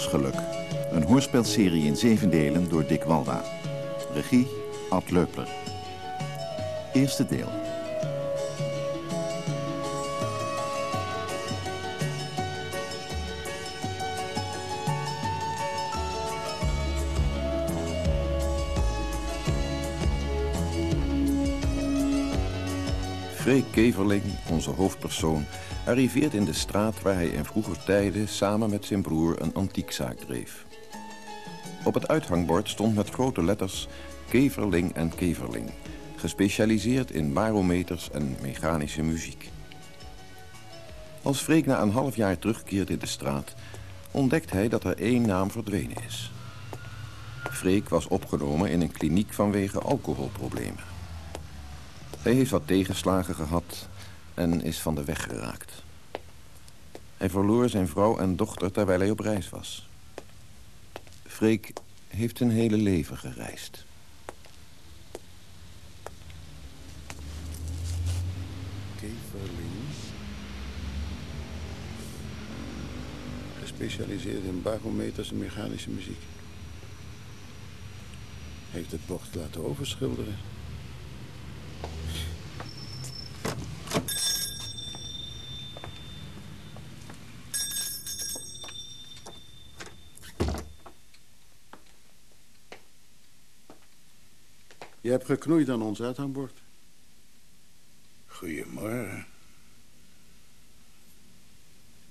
Reizigersgeluk. Een hoorspelserie in zeven delen door Dick Walda. Regie Ad Leupler. Eerste deel. Freek Keverling, onze hoofdpersoon, arriveert in de straat waar hij in vroeger tijden samen met zijn broer een antiekzaak dreef. Op het uithangbord stond met grote letters Keverling en Keverling, gespecialiseerd in barometers en mechanische muziek. Als Freek na een half jaar terugkeert in de straat, ontdekt hij dat er één naam verdwenen is. Freek was opgenomen in een kliniek vanwege alcoholproblemen. Hij heeft wat tegenslagen gehad en is van de weg geraakt. Hij verloor zijn vrouw en dochter terwijl hij op reis was. Freek heeft zijn hele leven gereisd. Keverling. Gespecialiseerd in barometers en mechanische muziek. Heeft het bord laten overschilderen. Je hebt geknoeid aan ons uithangbord. Goedemorgen.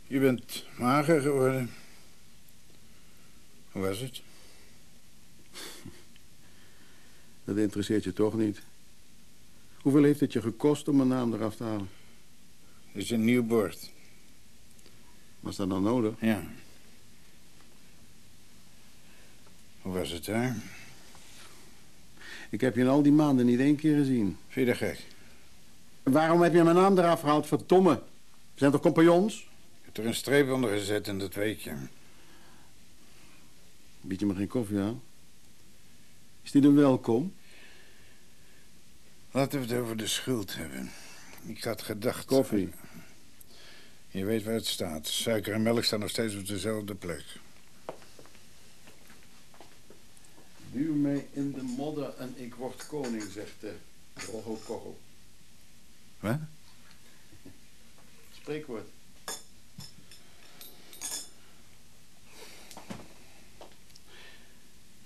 Je bent mager geworden. Hoe was het? Dat interesseert je toch niet. Hoeveel heeft het je gekost om mijn naam eraf te halen? Het is een nieuw bord. Was dat dan nodig? Ja. Hoe was het daar? Ik heb je in al die maanden niet één keer gezien. Vind je dat gek? Waarom heb je mijn naam eraf gehaald? Verdomme. We zijn toch compagnons? Je hebt er een streep onder gezet en dat weet je. Bied je me geen koffie aan? Is die dan welkom? Laten we het over de schuld hebben. Ik had gedacht... Koffie. Je weet waar het staat. Suiker en melk staan nog steeds op dezelfde plek. Duw mij in de modder en ik word koning, zegt de Rogo Kogo. Wat? Spreekwoord.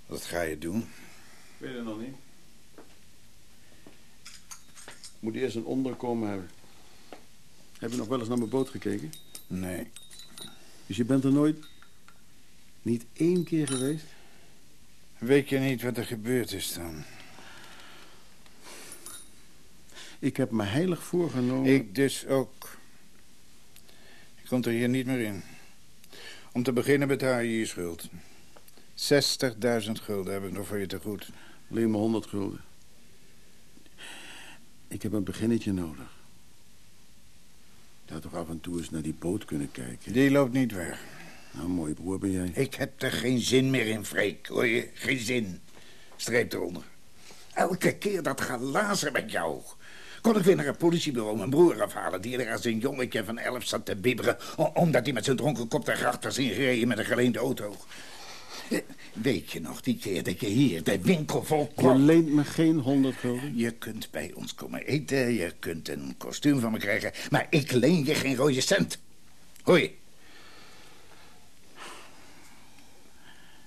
Wat ga je doen? Ik weet het nog niet. Ik moet eerst een onderkomen hebben. Heb je nog wel eens naar mijn boot gekeken? Nee. Dus je bent er nooit... Niet één keer geweest? Weet je niet wat er gebeurd is dan? Ik heb me heilig voorgenomen... Ik dus ook. Je komt er hier niet meer in. Om te beginnen betaal je je schuld. 60.000 gulden heb ik nog voor je te goed. Alleen maar 100 gulden. Ik heb een beginnetje nodig. Je had toch af en toe eens naar die boot kunnen kijken? Die loopt niet weg. Nou, mooi broer ben jij. Ik heb er geen zin meer in, Freek. Hoor je? Geen zin. Streep eronder. Elke keer dat gelazer met jou. Kon ik weer naar het politiebureau mijn broer afhalen... die er als een jongetje van elf zat te bibberen... omdat hij met zijn dronken kop de gracht was ingereden met een geleende auto. Weet je nog die keer dat je hier de winkel vol Je kwam? leent me geen 100 gulden. Je kunt bij ons komen eten, je kunt een kostuum van me krijgen... maar ik leen je geen rode cent. Hoor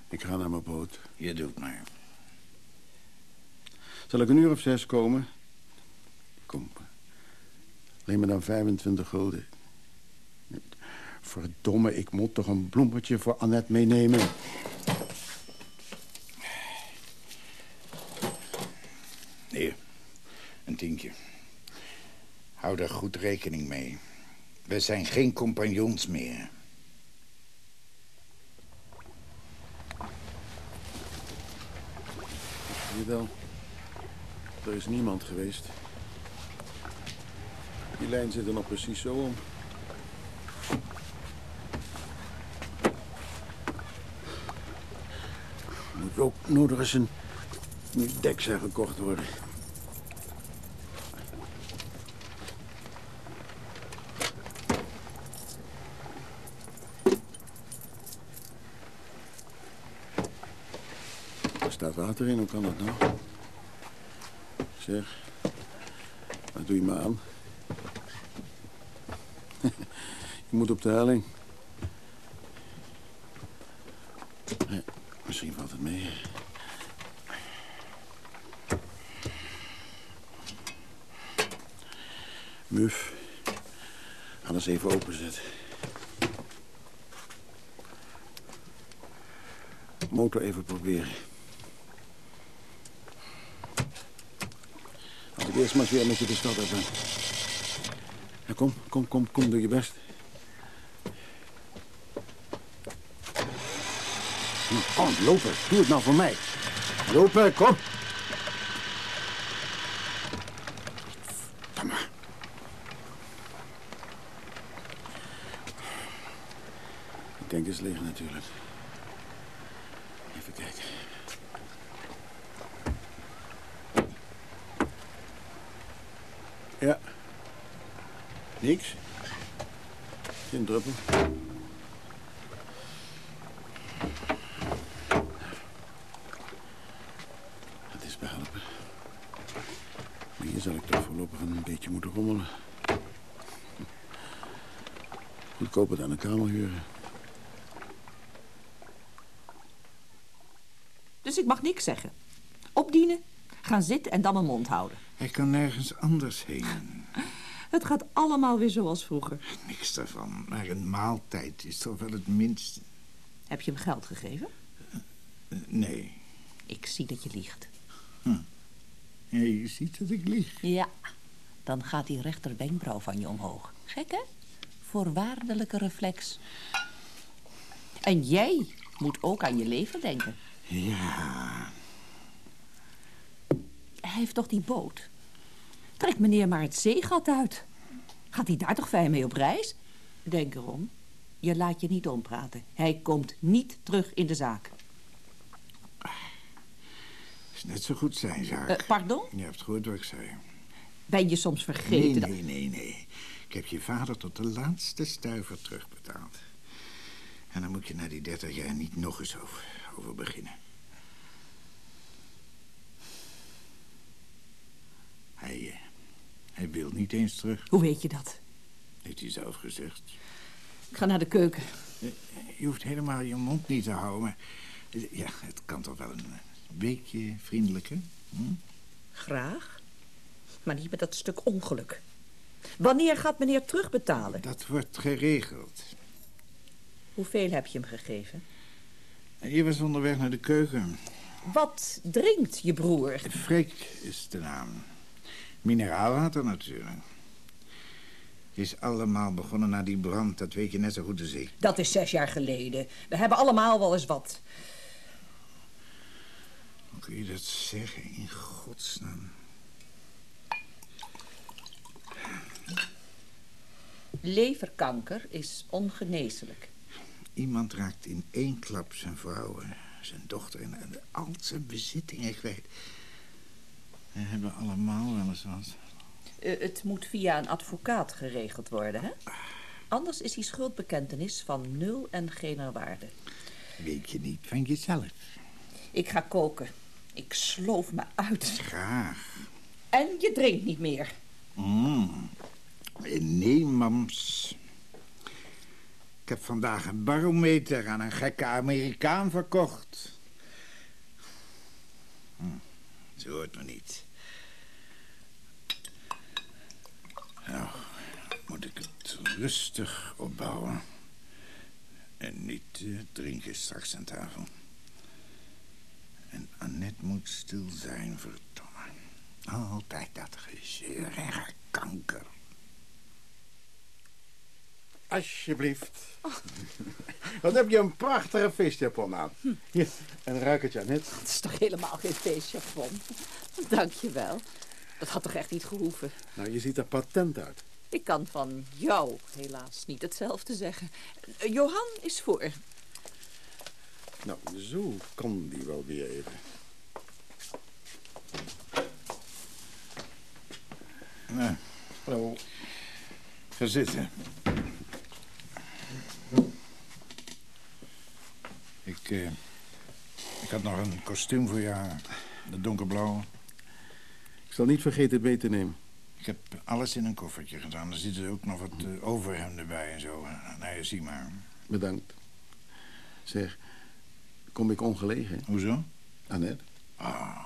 Ik ga naar mijn boot. Je doet maar. Zal ik een uur of zes komen? Kom. Leen me dan 25 gulden. Verdomme, ik moet toch een bloemetje voor Annette meenemen. Hier, een tientje. Hou daar goed rekening mee. We zijn geen compagnons meer. Er is niemand geweest. Die lijn zit er nog precies zo om. Moet ook nodig eens een dekzij gekocht worden. Staat water in, hoe kan dat nou? Zeg, wat doe je me aan? je moet op de helling. Ja, misschien valt het mee. Muf, eens even openzetten. Motor even proberen. Als ik weer met je de stad uit ben. Ja, kom, kom, kom, kom, doe je best. Nou, Kom, lopen. Doe het nou voor mij. Lopen, kom. Kom maar. De tank is leeg natuurlijk. Even kijken. Ja. Niks. Geen druppel. Het is behelpen. Maar hier zal ik toch voorlopig een beetje moeten rommelen. Goedkoop het aan de kamer huren. Dus ik mag niks zeggen. Opdienen, gaan zitten en dan mijn mond houden. Hij kan nergens anders heen. Het gaat allemaal weer zoals vroeger. Niks daarvan. Maar een maaltijd is toch wel het minste. Heb je hem geld gegeven? Eh, Nee. Ik zie dat je liegt. Ja, je ziet dat ik lieg. Ja, dan gaat die rechterwenkbrauw van je omhoog. Gek, hè? Voorwaardelijke reflex. En jij moet ook aan je leven denken. Ja, Hij heeft toch die boot? Trek meneer maar het zeegat uit. Gaat hij daar toch fijn mee op reis? Denk erom. Je laat je niet ompraten. Hij komt niet terug in de zaak. is net zo goed zijn zaak. Eh, pardon? Je hebt gehoord wat ik zei. Ben je soms Nee, vergeten? dat- nee, nee, nee. Ik heb je vader tot de laatste stuiver terugbetaald. En dan moet je na die dertig jaar niet nog eens over, over beginnen. Hij, eh, hij wil niet eens terug, Hoe weet je dat? heeft hij zelf gezegd. Ik ga naar de keuken. Eh, Je hoeft helemaal je mond niet te houden, maar... eh, Ja, het kan toch wel een beetje vriendelijker? Hm? Graag. Maar niet met dat stuk ongeluk. Wanneer gaat meneer terugbetalen? Dat wordt geregeld. Hoeveel heb je hem gegeven? Je was onderweg naar de keuken. Wat drinkt je broer? Freek is de naam. Mineraalwater natuurlijk. Het is allemaal begonnen na die brand, dat weet je net zo goed als ik. Dat is zes jaar geleden. We hebben allemaal wel eens wat. Hoe kun je dat zeggen, in godsnaam? Leverkanker is ongeneeslijk. Iemand raakt in één klap zijn vrouw, zijn dochter en en al zijn bezittingen kwijt. We hebben allemaal wel eens wat. Eh, het moet via een advocaat geregeld worden, hè? Anders is die schuldbekentenis van nul en geen waarde. Weet je niet van jezelf. Ik ga koken. Ik sloof me uit. Graag. En je drinkt niet meer. Mm. Nee, mams. Ik heb vandaag een barometer aan een gekke Amerikaan verkocht. Hm, Zo hoort nog niet. Nou, moet ik het rustig opbouwen. En niet eh, drinken straks aan tafel. En Annette moet stil zijn, verdomme. Altijd dat gezeur en kanker. Alsjeblieft. Wat heb je een prachtige feestjapon aan. Hier, en ruik het, Janet. Het is toch helemaal geen feestjapon? Dank je wel. Dat had toch echt niet gehoeven? Nou, je ziet er patent uit. Ik kan van jou helaas niet hetzelfde zeggen. Johan is voor. Nou, zo kan die wel weer even. Nou, wel, ga zitten. Ik, eh, Ik had nog een kostuum voor jou. De donkerblauwe. Ik zal niet vergeten het mee te nemen. Ik heb alles in een koffertje gedaan. Er zitten ook nog wat uh, overhemden bij en zo. Nou, je zie maar. Bedankt. Zeg, kom ik ongelegen? Hoezo? Annette. Ah,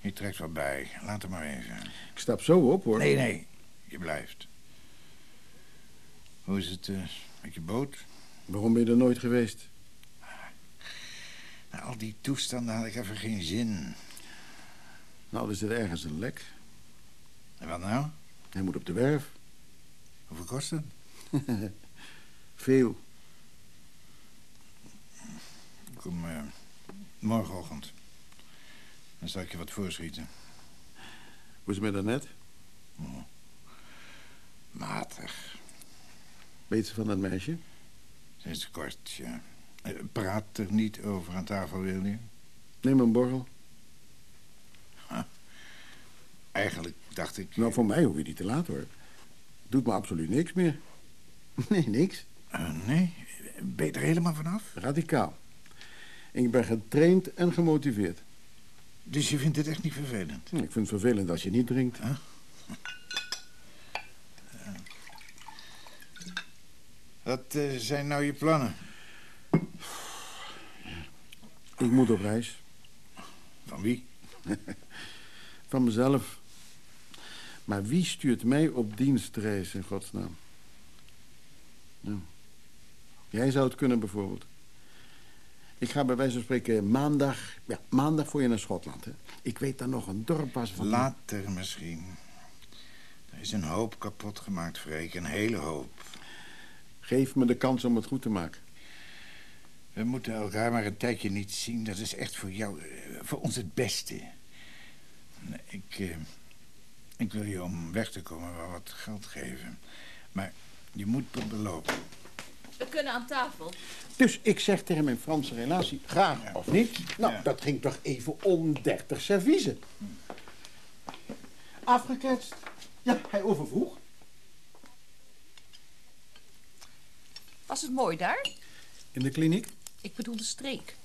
je trekt wat bij. Laat hem maar even. Ik stap zo op, hoor. Nee, nee. Je blijft. Hoe is het uh, met je boot? Waarom ben je er nooit geweest? Nou, al die toestanden had ik even geen zin. Nou, er zit ergens een lek. En wat nou? Hij moet op de werf. Hoeveel kost het? Veel. Kom uh, morgenochtend. Dan zal ik je wat voorschieten. Hoe is het met daarnet? Oh. Matig. Weet ze van dat meisje? Sinds kort, ja. Eh, praat er niet over aan tafel, wil je? Neem een borrel. Eigenlijk dacht ik... Nou, voor mij hoef je niet te laat, hoor. Doet me absoluut niks meer. Nee, niks. Uh, nee? Ben je er helemaal vanaf? Radicaal. Ik ben getraind en gemotiveerd. Dus je vindt het echt niet vervelend? Ik vind het vervelend als je niet drinkt. Huh? Wat uh, zijn nou je plannen? Ik moet op reis. Van wie? Van mezelf. Maar wie stuurt mij op dienstreis in godsnaam? Ja. Jij zou het kunnen bijvoorbeeld. Ik ga bij wijze van spreken maandag... Ja, maandag voor je naar Schotland, hè. Ik weet daar nog een dorp was van... Later misschien. Er is een hoop kapot gemaakt, Freek. Een hele hoop. Geef me de kans om het goed te maken. We moeten elkaar maar een tijdje niet zien. Dat is echt voor jou, voor ons het beste. Ik, eh, ik wil je om weg te komen wel wat geld geven. Maar je moet me belopen. We kunnen aan tafel. Dus ik zeg tegen mijn Franse relatie, graag ja. of niet. Nou, ja. dat ging toch even om 30 serviezen. Afgeketst. Ja, hij overvroeg. Was het mooi daar? In de kliniek? Ik bedoel de streek.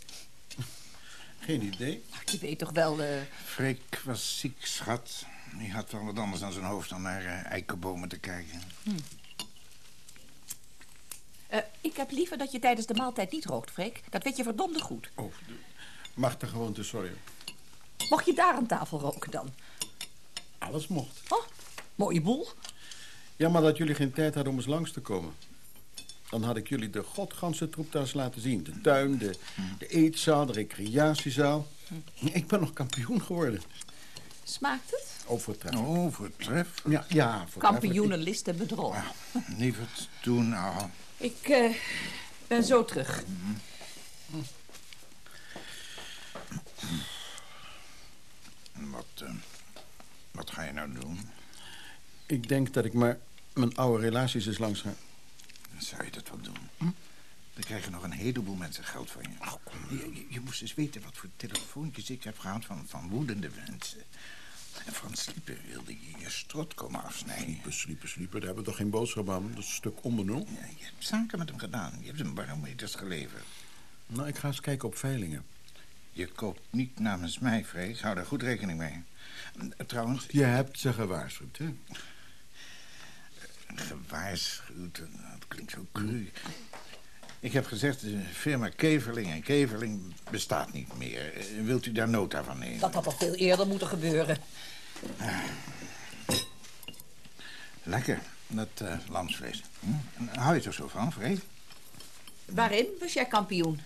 Geen idee. Je weet toch wel... Uh... Freek was ziek, schat. Die had wel wat anders aan zijn hoofd dan naar uh, eikenbomen te kijken. Hm. Uh, ik heb liever dat je tijdens de maaltijd niet rookt, Freek. Dat weet je verdomde goed. Oh, mag de gewoonte, sorry. Mocht je daar aan tafel roken dan? Alles mocht. Oh, mooie boel. Jammer dat jullie geen tijd hadden om eens langs te komen. Dan had ik jullie de godganse troeptas laten zien. De tuin, de, de eetzaal, de recreatiezaal. Ik ben nog kampioen geworden. Smaakt het? Overtreffend. Overtreffend? Ja, ja Kampioenenlist en bedrog. Ja, lieverd, doe nou. Ik uh, ben zo terug. Wat, uh, wat ga je nou doen? Ik denk dat ik maar mijn oude relaties eens langs ga. Zou je dat wel doen? Hm? Dan krijgen nog een heleboel mensen geld van je. Oh, je, je. moest eens weten wat voor telefoontjes ik heb gehad van, van woedende mensen. En van Sliepen wilde je je strot komen afsnijden. Sliepen, sliepen, sliepen. Daar hebben we toch geen boodschap aan? Dat is een stuk onbenul. Ja, je hebt zaken met hem gedaan. Je hebt hem barometers geleverd. Nou, ik ga eens kijken op veilingen. Je koopt niet namens mij, Freek. Hou daar goed rekening mee. Trouwens... Je hebt ze gewaarschuwd, hè? Gewaarschuwd, dat klinkt zo cru. Ik heb gezegd, de firma Keverling en Keverling bestaat niet meer. Wilt u daar nota van nemen? Dat had al veel eerder moeten gebeuren. Ah. Lekker, dat uh, lamsvlees. Hm? Hou je er zo van, Freek? Waarin was jij kampioen?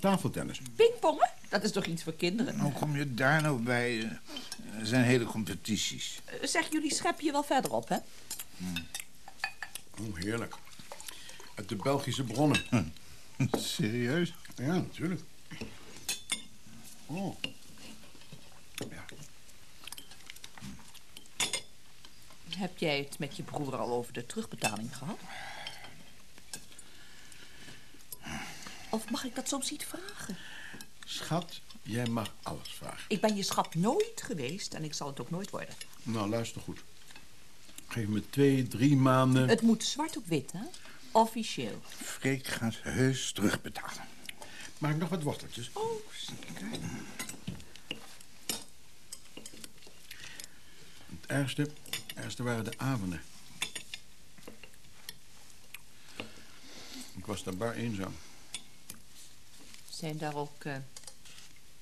Tafeltennis. Pingpongen? Dat is toch iets voor kinderen? Hoe kom je daar nou bij? Er zijn hele competities. Uh, zeg, jullie schep je wel verderop, hè? Hm. Oh, heerlijk. Uit de Belgische bronnen. Hm. Serieus? Ja, natuurlijk. Oh. Ja. Heb jij het met je broer al over de terugbetaling gehad? Of mag ik dat soms niet vragen? Schat, jij mag alles vragen. Ik ben je schat nooit geweest en ik zal het ook nooit worden. Nou, luister goed. Geef me twee, drie maanden... Het moet zwart op wit, hè? Officieel. Freek gaat heus terugbetalen. Maak nog wat worteltjes. Oh, zeker. Het ergste, ergste waren de avonden. Ik was daar bar eenzaam. Zijn daar ook eh,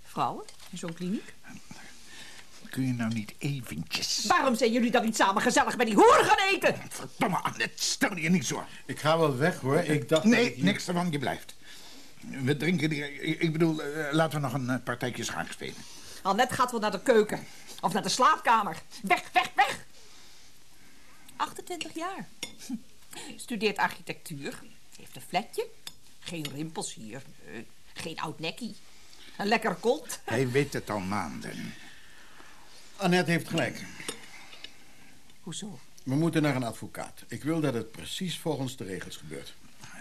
vrouwen in zo'n kliniek? Kun je nou niet eventjes... Waarom zijn jullie dan niet samen gezellig bij die hoeren gaan eten? Verdomme, Annette, stel je niet zo. Ik ga wel weg, hoor. Ik dacht... Nee, hier- niks ervan, je blijft. We drinken. Ik bedoel, eh, laten we nog een eh, partijtje schaak spelen. Annette gaat wel naar de keuken. Of naar de slaapkamer. Weg, weg, weg! 28 jaar. Studeert architectuur. Heeft een flatje. Geen rimpels hier. Nee. Geen oud nekkie. Een lekker kont. Hij weet het al maanden. Annette heeft gelijk. Hoezo? We moeten naar een advocaat. Ik wil dat het precies volgens de regels gebeurt.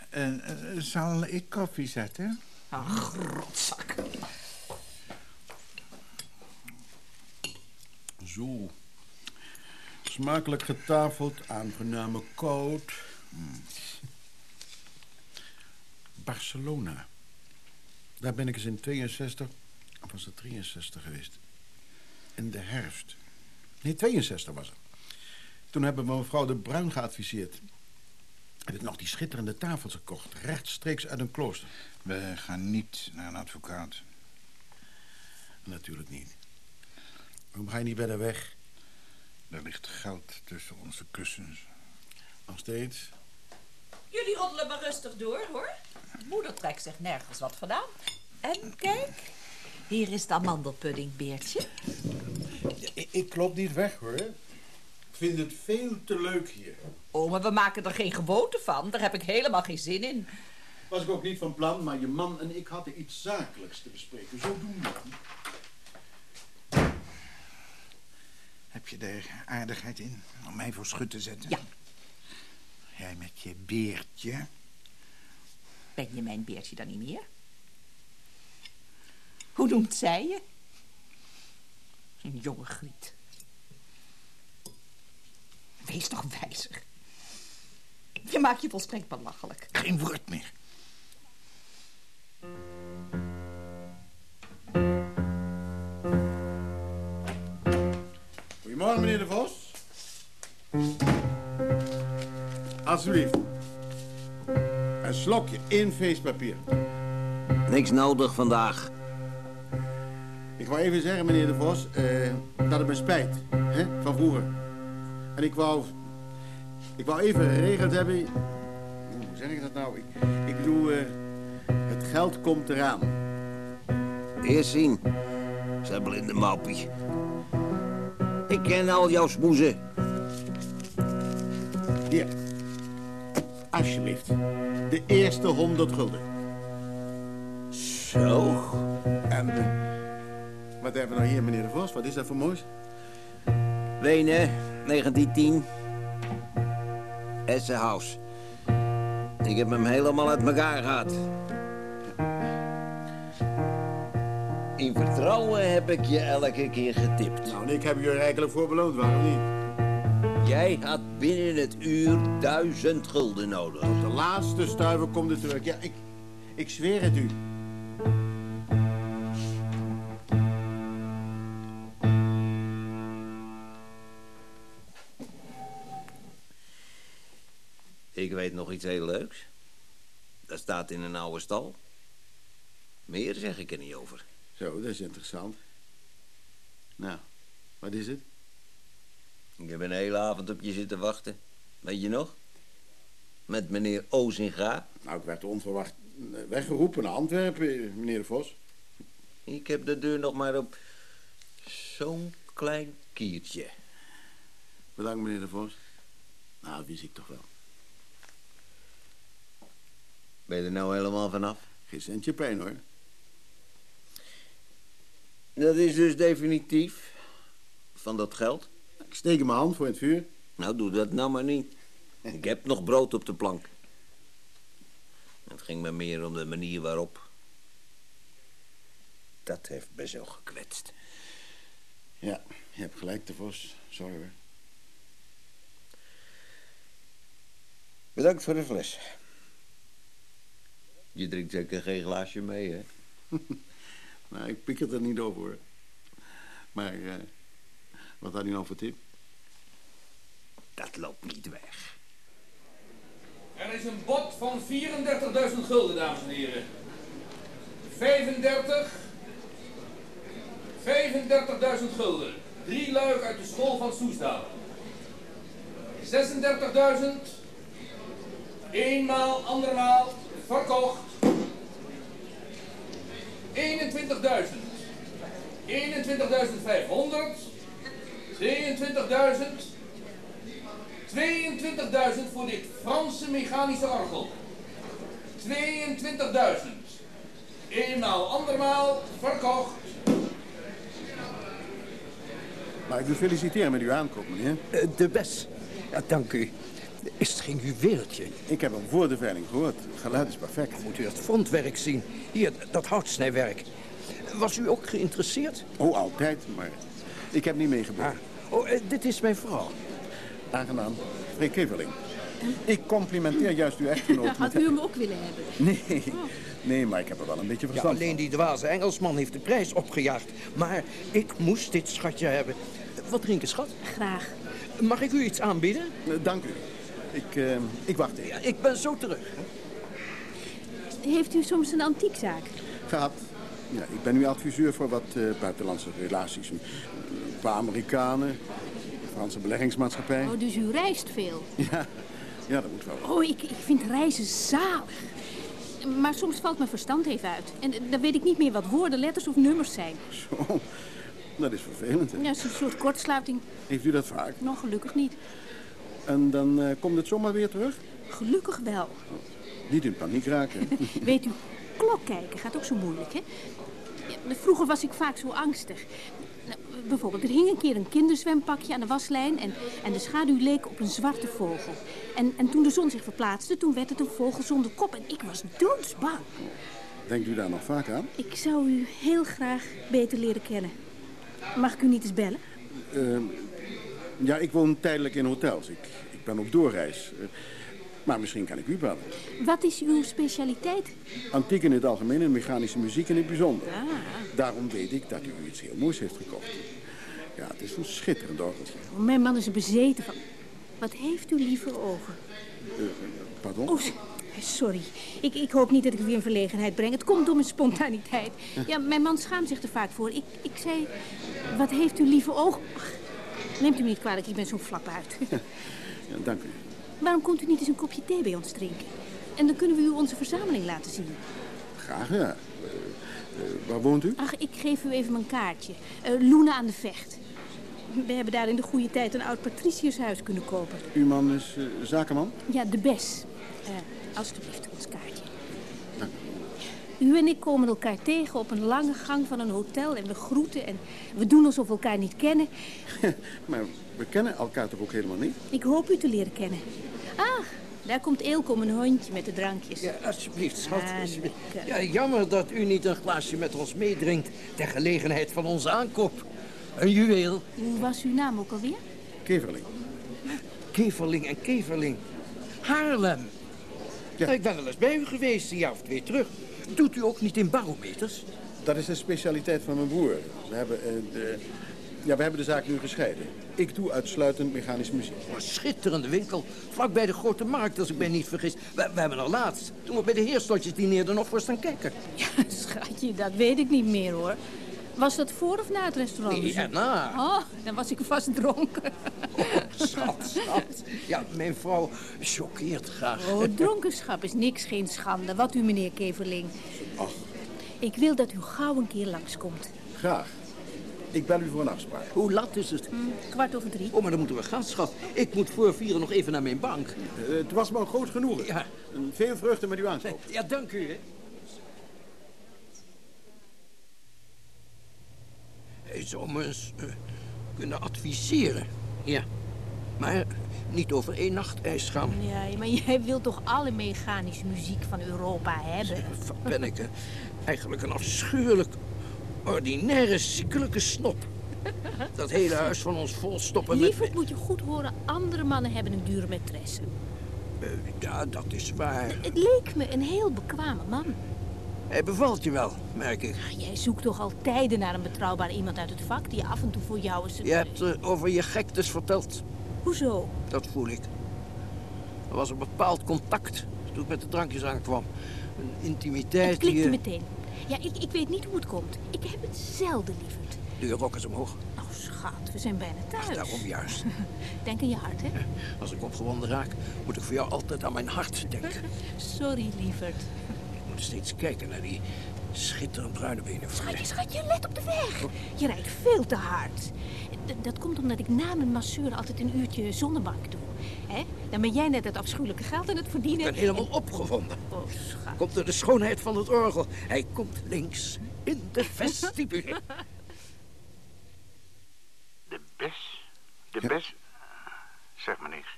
Eh, eh, zal ik koffie zetten? Ach, rotzak. Zo. Smakelijk getafeld, aangename koud. Mm. Barcelona. Daar ben ik eens in 62, of was het 63 geweest? In de herfst. Nee, 62 was het. Toen hebben we mevrouw de Bruin geadviseerd. Heb ik nog die schitterende tafels gekocht, rechtstreeks uit een klooster. We gaan niet naar een advocaat. Natuurlijk niet. Waarom ga je niet bij de weg? Er ligt geld tussen onze kussens. Nog steeds? Jullie roddelen maar rustig door, hoor. Moeder trekt zich nergens wat vandaan. En kijk, hier is de amandelpudding, Beertje. Ik, ik loop niet weg, hoor. Ik vind het veel te leuk hier. Oh, maar we maken er geen gewoonte van. Daar heb ik helemaal geen zin in. Was ik ook niet van plan, maar je man en ik hadden iets zakelijks te bespreken. Zo doen we. Heb je er aardigheid in om mij voor schut te zetten? Ja. Jij met je beertje. Ben je mijn Beertje dan niet meer? Hoe noemt zij je? Een jonge griet. Wees toch wijzer. Je maakt je volstrekt belachelijk. Geen woord meer. Goedemorgen, meneer De Vos. Alsjeblieft. Een slokje in feestpapier. Niks nodig vandaag. Ik wou even zeggen, meneer De Vos, eh, dat het me spijt. Hè, van vroeger. En ik wou... Ik wou even geregeld hebben... Hoe zeg ik dat nou? Ik, ik bedoel, eh, het geld komt eraan. Eerst zien. Zijn blinde mappie. Ik ken al jouw smoezen. Hier. Alsjeblieft. De eerste honderd gulden. Hebben we nou hier, meneer De Vos? Wat is dat voor moois? Wenen, 1910. Essenhaus. Ik heb hem helemaal uit elkaar gehad. In vertrouwen heb ik je elke keer getipt. Nou, en ik heb u er rijkelijk voor beloond, waarom niet? Jij had binnen het uur duizend gulden nodig. De laatste stuiver komt er terug. Ja, ik, ik zweer het u. iets heel leuks. Dat staat in een oude stal. Meer zeg ik er niet over. Zo, dat is interessant. Nou, wat is het? Ik heb een hele avond op je zitten wachten. Weet je nog? Met meneer Ozinga. Nou, ik werd onverwacht eh, weggeroepen naar Antwerpen, meneer de Vos. Ik heb de deur nog maar op zo'n klein kiertje. Bedankt, meneer de Vos. Nou, dat wist ik toch wel. Ben je er nou helemaal vanaf? Geen centje pijn, hoor. Dat is dus definitief. Van dat geld? Ik steek mijn hand voor in het vuur. Nou, doe dat nou maar niet. Ik heb nog brood op de plank. Het ging me meer om de manier waarop. Dat heeft me zo gekwetst. Ja, je hebt gelijk, de Vos. Sorry, hoor. Bedankt voor de fles. Je drinkt zeker geen glaasje mee, hè? Nou, ik pik het er niet over, hoor. Maar eh, wat had u nou voor tip? Dat loopt niet weg. Er is een bod van 34.000 gulden, dames en heren. 35. 35.000 gulden. Drie luik uit de school van Soesdal. 36.000. Eenmaal, andermaal, verkocht. 21.000. 21.500. 22.000. 22.000 voor dit Franse mechanische orgel. 22.000. Eenmaal, andermaal, verkocht. Maar ik u feliciteren met uw aankoop, meneer. Eh, de bes. Ja, dank u. Is het geen juweeltje? Ik heb hem voor de veiling gehoord. Het geluid is perfect. Moet u het frontwerk zien. Hier, dat houtsnijwerk. Was u ook geïnteresseerd? Oh, altijd, maar ik heb niet meegebracht. Ah. Oh, eh, dit is mijn vrouw. Aangenaam. Freek Keverling. Ik complimenteer juist uw echtgenoot. Had u hem ook willen hebben? Nee, nee, maar ik heb er wel een beetje Ja, verstand alleen die dwaze Engelsman heeft de prijs opgejaagd. Maar ik moest dit schatje hebben. Wat drinken, schat? Graag. Mag ik u iets aanbieden? Eh, dank u. Ik, eh, ik wacht even. Ja, ik ben zo terug. Heeft u soms een antiekzaak? Gehad. Ja, ik ben nu adviseur voor wat eh, buitenlandse relaties. Een paar Amerikanen, een Franse beleggingsmaatschappij. Oh, dus u reist veel? Ja, ja, dat moet wel. Oh, ik, ik vind reizen zalig. Maar soms valt mijn verstand even uit. En eh, dan weet ik niet meer wat woorden, letters of nummers zijn. Zo, dat is vervelend. hè. Ja, het is een soort kortsluiting. Heeft u dat vaak? Nog gelukkig niet. En dan eh, komt het zomaar weer terug? Gelukkig wel. Niet in paniek raken. Weet u, klok kijken gaat ook zo moeilijk, hè? Ja, vroeger was ik vaak zo angstig. Nou, bijvoorbeeld, er hing een keer een kinderzwempakje aan de waslijn... en, en de schaduw leek op een zwarte vogel. En, en toen de zon zich verplaatste, toen werd het een vogel zonder kop... en ik was doodsbang. Denkt u daar nog vaak aan? Ik zou u heel graag beter leren kennen. Mag ik u niet eens bellen? Eh, ja, ik woon tijdelijk in hotels. Ik, ik ben op doorreis. Eh, maar misschien kan ik u bellen. Wat is uw specialiteit? Antiek in het algemeen en mechanische muziek in het bijzonder. Ah. Daarom weet ik dat u iets heel moois heeft gekocht. Ja, het is een schitterend orgeltje. Oh, mijn man is bezeten van. Wat heeft u lieve ogen? Eh, pardon? Oh, sorry. Ik, ik hoop niet dat ik u in verlegenheid breng. Het komt door mijn spontaniteit. Ja, mijn man schaamt zich er vaak voor. Ik, ik zei, wat heeft u lieve ogen? Neemt u me niet kwalijk, ik ben zo'n flap uit. Ja, dank u. Waarom komt u niet eens een kopje thee bij ons drinken? En dan kunnen we u onze verzameling laten zien. Graag, ja. Eh, eh, waar woont u? Ach, ik geef u even mijn kaartje. Luna aan de Vecht. We hebben daar in de goede tijd een oud patriciërshuis kunnen kopen. Uw man is zakenman? Ja, de bes. Alsjeblieft, ons kaartje. U en ik komen elkaar tegen op een lange gang van een hotel en we groeten en we doen alsof we elkaar niet kennen. maar we kennen elkaar toch ook helemaal niet? Ik hoop u te leren kennen. Ah, daar komt Eelco, mijn hondje, met de drankjes. Ja, alsjeblieft, schat. Ah, alsjeblieft. Ja, jammer dat u niet een glaasje met ons meedrinkt... ter gelegenheid van onze aankoop. Een juweel. Hoe was uw naam ook alweer? Keverling. Keverling en Keverling. Haarlem. Ja. Ik ben wel eens bij u geweest, een jaar of twee terug. Doet u ook niet in barometers? Dat is de specialiteit van mijn broer. We hebben, eh, de, ja, we hebben de zaak nu gescheiden. Ik doe uitsluitend mechanische muziek. Een schitterende winkel, vlakbij de Grote Markt, als ik mij niet vergis. We, we hebben er laatst, toen we bij de heerslotjes dineerden, nog voor staan kijken. Ja, schatje, dat weet ik niet meer hoor. Was dat voor of na het restaurant? Nee, erna. Oh, dan was ik vast dronken. Schat, schat. Ja, mijn vrouw choqueert graag. Oh, dronkenschap is niks, geen schande. Wat u, meneer Keverling. Ach, Ik wil dat u gauw een keer langskomt. graag. Ik bel u voor een afspraak. Hoe laat is het? Hm, kwart over drie. Oh, maar dan moeten we gaan, schat. Ik moet voor vieren nog even naar mijn bank. Eh, het was me een groot genoegen. Ja. Veel vreugde met uw aankoop. Ja, dank u, hè. Hij zou me eens eh, kunnen adviseren. Ja. Maar niet over één nacht ijs gaan. Ja, maar jij wilt toch alle mechanische muziek van Europa hebben? Ben ik, hè? Eigenlijk een afschuwelijk, ordinaire, ziekelijke snop. Dat hele huis van ons vol stoppen met... Lieverd moet je goed horen, andere mannen hebben een dure maîtresse. Eh, ja, dat is waar. Het leek me een heel bekwame man. Hij bevalt je wel, merk ik. Jij zoekt toch al tijden naar een betrouwbaar iemand uit het vak... die af en toe voor jou is... Je hebt eh, over je gektes verteld. Hoezo? Dat voel ik. Er was een bepaald contact toen ik met de drankjes aankwam. Een intimiteit Het klikte die... meteen. Ja, ik, ik weet niet hoe het komt. Ik heb het zelden, lieverd. Doe je rok eens omhoog. Oh, schat, we zijn bijna thuis. Daarom juist. Denk aan je hart, hè? Als ik opgewonden raak, moet ik voor jou altijd aan mijn hart denken. Sorry, lieverd. Ik moet steeds kijken naar die schitterend bruine benen van Schatje, je. schatje, let op de weg. Je rijdt veel te hard. Dat komt omdat ik na mijn masseur altijd een uurtje zonnebank doe. Hè? Dan ben jij net het afschuwelijke geld aan het verdienen. Ik ben helemaal en- opgewonden. Oh, schat. Komt door de schoonheid van het orgel. Hij komt links in de vestibule. De bes? De bes? Zeg maar niks.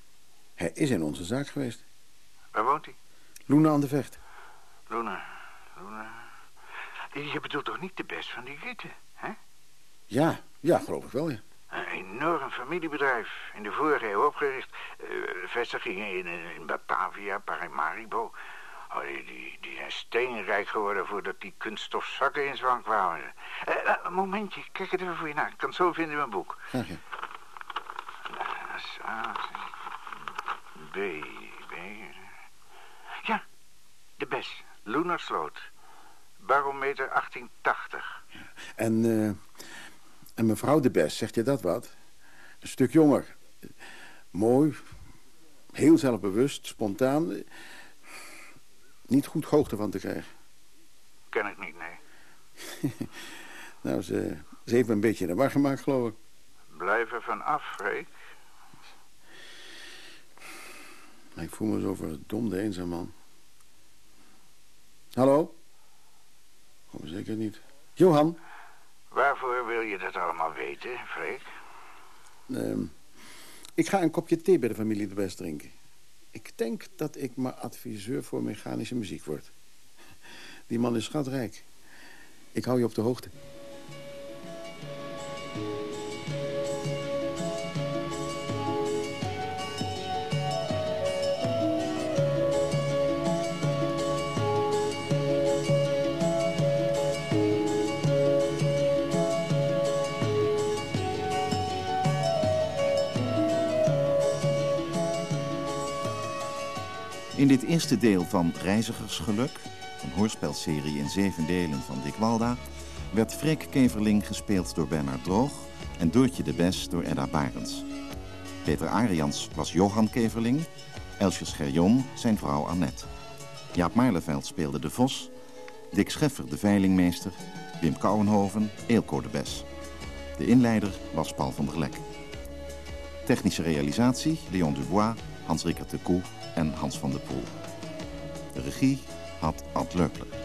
Hij is in onze zaak geweest. Waar woont hij? Loena aan de Vecht. Luna. Luna. Je bedoelt toch niet de bes van die Ritten, hè? Ja, ja, geloof ik wel, ja. Een enorm familiebedrijf. In de vorige eeuw opgericht. Eh, vestigingen in, in Batavia, Paramaribo. Oh, die, die, die zijn steenrijk geworden voordat die kunststofzakken in zwang kwamen. Een momentje, kijk het even voor je na. Ik kan het zo vinden in mijn boek. A, B, B. Ja, de bes. Loenersloot. Barometer 1880. En, eh, en mevrouw de Best, zegt je dat wat? Een stuk jonger. Mooi, heel zelfbewust, spontaan. Niet goed hoogte van te krijgen. Ken ik niet, nee. Nou, ze, ze heeft me een beetje in de war gemaakt, geloof ik. Blijf er van af, Freek. Ik voel me zo verdomd eenzaam, man. Hallo? Oh, zeker niet. Johan? Waarvoor wil je dat allemaal weten, Freek? Ehm, ik ga een kopje thee bij de familie de Best drinken. Ik denk dat ik maar adviseur voor mechanische muziek word. Die man is schatrijk. Ik hou je op de hoogte. Dit eerste deel van Reizigersgeluk, een hoorspelserie in zeven delen van Dick Walda, werd Freek Keverling gespeeld door Bernard Droog en Doortje de Bes door Edda Barends. Peter Arians was Johan Keverling, Elsje Scherjon zijn vrouw Annette. Jaap Maarleveld speelde de Vos, Dick Scheffer de veilingmeester, Wim Kouwenhoven Eelco de Bes. De inleider was Paul van der Lek. Technische realisatie Leon Dubois, Hans Rickert de Koe en Hans van der Poel. De regie had Ad Leupler.